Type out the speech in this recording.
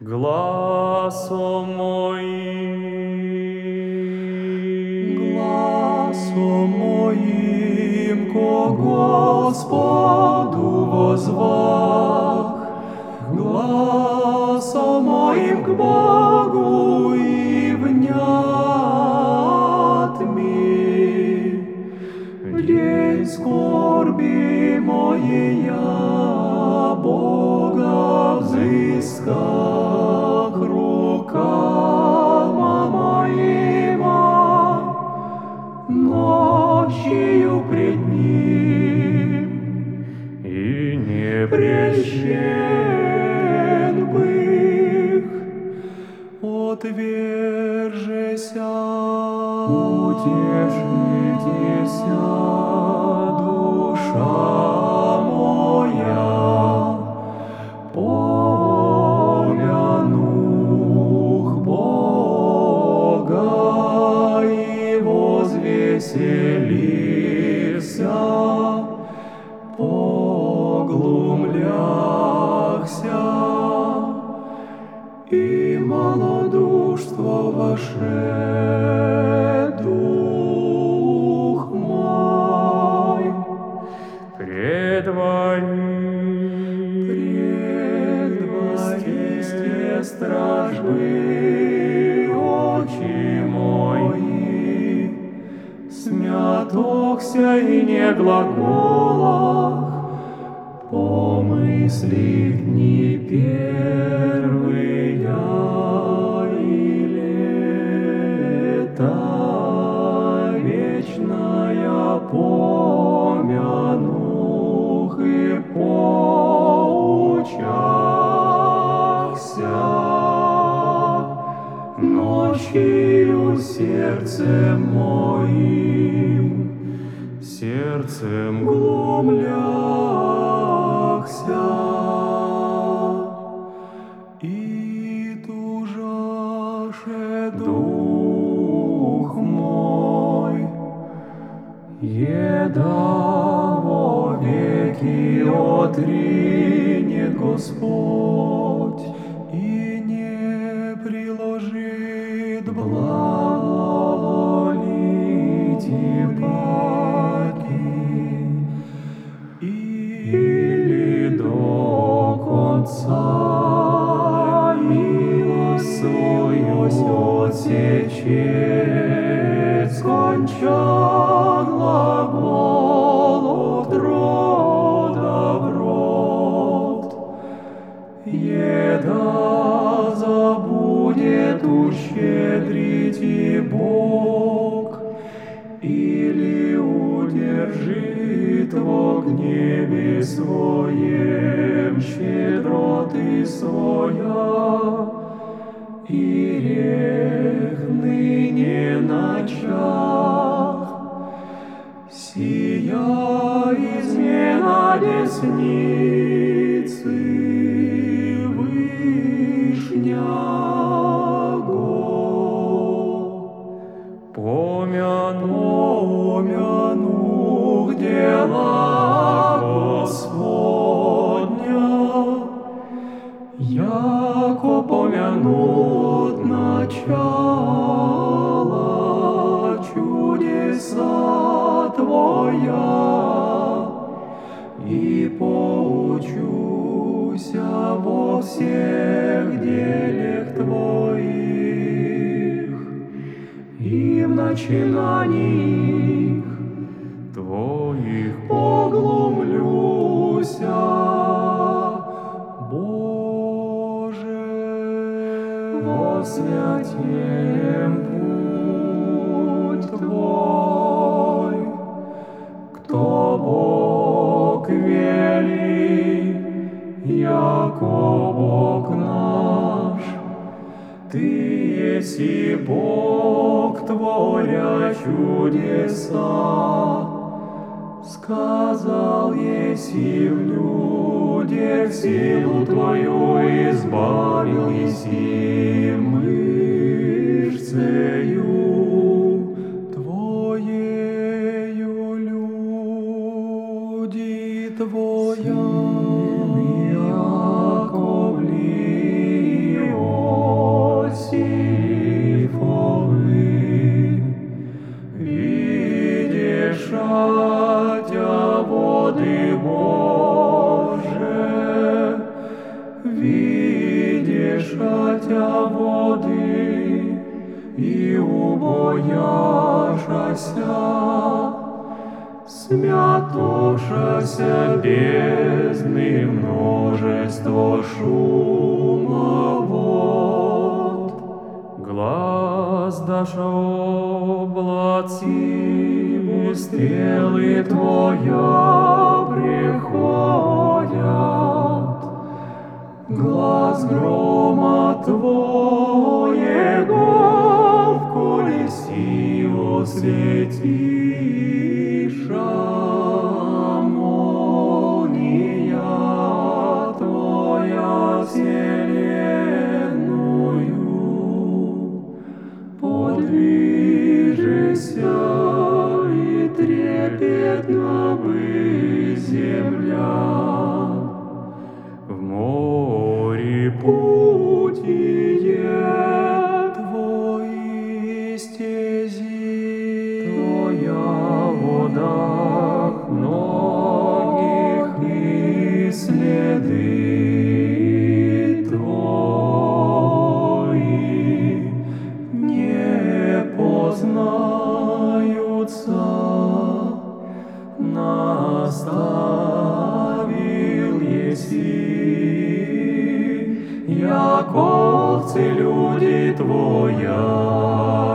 гласом моим, Гласом моим ко Господу возвах, Гласом моим к Богу и внят ми. В день скорби моей я Бога взысках прещен бых, отвержеся, утешитеся, поглумляхся, и малодушство ваше дух мой. предвори, Предвосте стражбы очи мои, Смятохся и не глаголах, Помысли дни первые и лета вечная помянух и поучахся ночью сердцем моим, сердцем глумляхся. Еда во веки отринет Господь и не приложит благоволите паки. Или до конца милостью отсечет, сконча Еда забудет ущедрить и Бог, или удержит во гневе своем щедроты своя, и рех ныне начах, сия измена десницы и поучуся во всех делах Твоих, и в начинаниях еси Бог, творя чудеса, Сказал еси в людях силу Твою, избавил еси мышцею дишаття води, і убояшася, смятошася бездны множество шума вод. Глаз дашь облаці, стрелы Твоя глаз грома Твоего в колеси осветиша, молния Твоя вселенную подвижися и трепетно бы земля. Путие Твои стези, Твоя вода многих и следы Твои не познаются, наставил яковцы люди Твоя